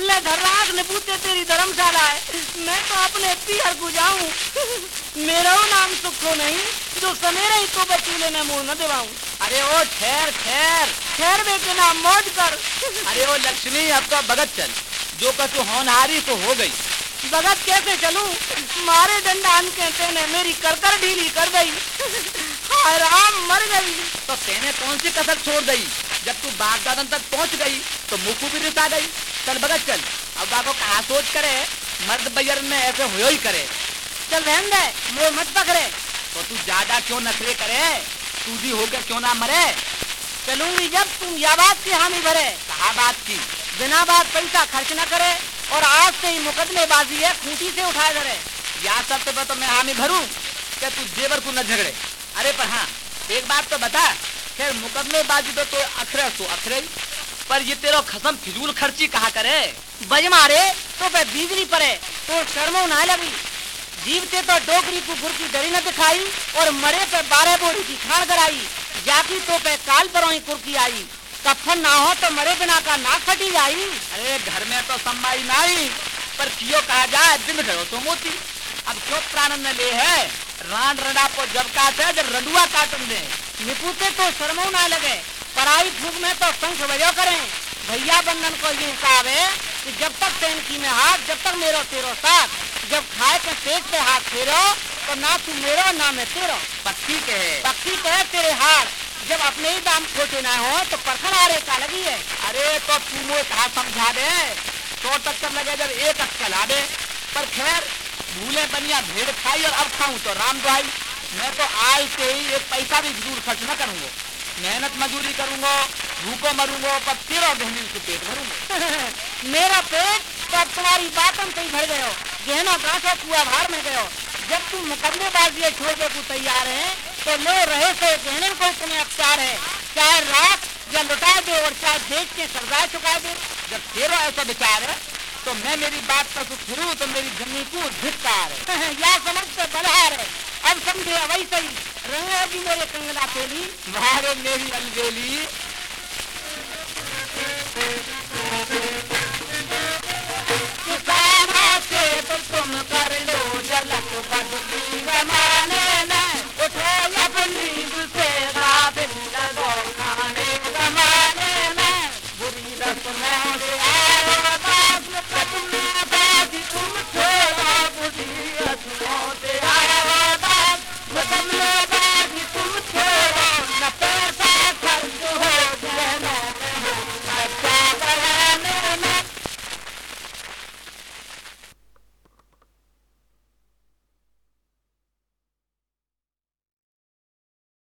ले ने पूछे तेरी धर्मशाला है। मैं तो अपने पियर को जाऊँ मेरा नाम सुखो नहीं जो समेरे ही तो बचूले ने मुँह न दिवाऊं। अरे ओ ठहर ठहर। खैर में के नाम मौज कर। अरे ओ लक्ष्मी अब तो भगत चल। जो का तू होनहारी तो हो गई। भगत कैसे चलूँ? मारे डंडान कहते ने मेरी करकर ढीली कर गई। हाय मर गई। तो तेने कौन सी कसर छोड़ दी जब तू बाग दादन तक पहुँच गई तो मुखू भी रिसा गई। चल भगत, चल। अब बाको कहा सोच करे, मर्द बैर में ऐसे हो ही करे। चल रहन दे, मोह मत पकड़े। तो तू ज़्यादा क्यों नखरे करे? तू भी होकर क्यों ना मरे? चलूँगी जब तुम या बात की हामी भरे। कहा बात की? बिना बात पैसा खर्च न करे, और आज से ही मुकदमेबाजी है, खूंटी से उठाए धरे। या सब तो मैं हामी भरूं, क्या तू जेवर को न झगड़े? अरे, पर हाँ एक बात तो बता। खैर मुकदमेबाजी तो तो अखरे तो अखरे पर ये तेरा खसम फिजूल खर्ची कहा करे? बज मारे तो पे बिजली पड़े तो शर्मो ना लगी। जीवते तो डोकरी को गुर की डरी न दिखाई, और मरे पे बारह बोरी की खान कराई। जाकी तो पे काल पर कुर्की आई। कफन ना हो तो मरे बिना का ना फटी जाई। अरे, घर में तो सम्माई नहीं पर कहा जाए दिन तो मोती। अब क्यों प्राण न ले है रान रडा को जब काटे जब रडुआ काटन दे निपुते तो शर्मो ना लगे पराई फूक में तो शंख बजो करें। भैया बंधन को ये हिसाब है कि जब तक टेंकी में हाथ जब तक मेरो तेरो साथ। जब खाए के पेट पे हाथ फेरो तो ना तू मेरो ना मैं तेरो। पक्की के है पक्की कहे तेरे हार जब अपने ही दाम खोटे ना हो तो परखण आरे का लगी है। अरे तो तू मुझे कहा समझा दे? तो टक्कर लगे जब एक अक्कल आ दे पर खैर भूले बनिया, भेड़ खाई और अब खाऊं। तो राम दुआई मैं तो आज से ही एक पैसा भी ज़रूर खर्च न करूँगा। मेहनत मजदूरी करूँगा, भूखो मरूँगा, पर तेरह बहनी से पेट भरूँगा। मेरा पेट तो अब तुम्हारी बातन से ही भर गयो गहना गांठो कुआ भार में गयो जब तुम मुकदमेबाजी छोड़ने को तैयार है तो लो रहे से गहने को तुम्हें अख्तियार है। चाहे रात या लुटा दे और चाहे देख के सरदार चुका दे। जब तेरा ऐसा विचार है तो मैं मेरी बात पर सुख फिरू तो मेरी ज़मीन को धिक्कार या समझते बलहार है। अब समझे वैसे ही। रहे मेरे कंगना तेली मारे मेरी अलबेली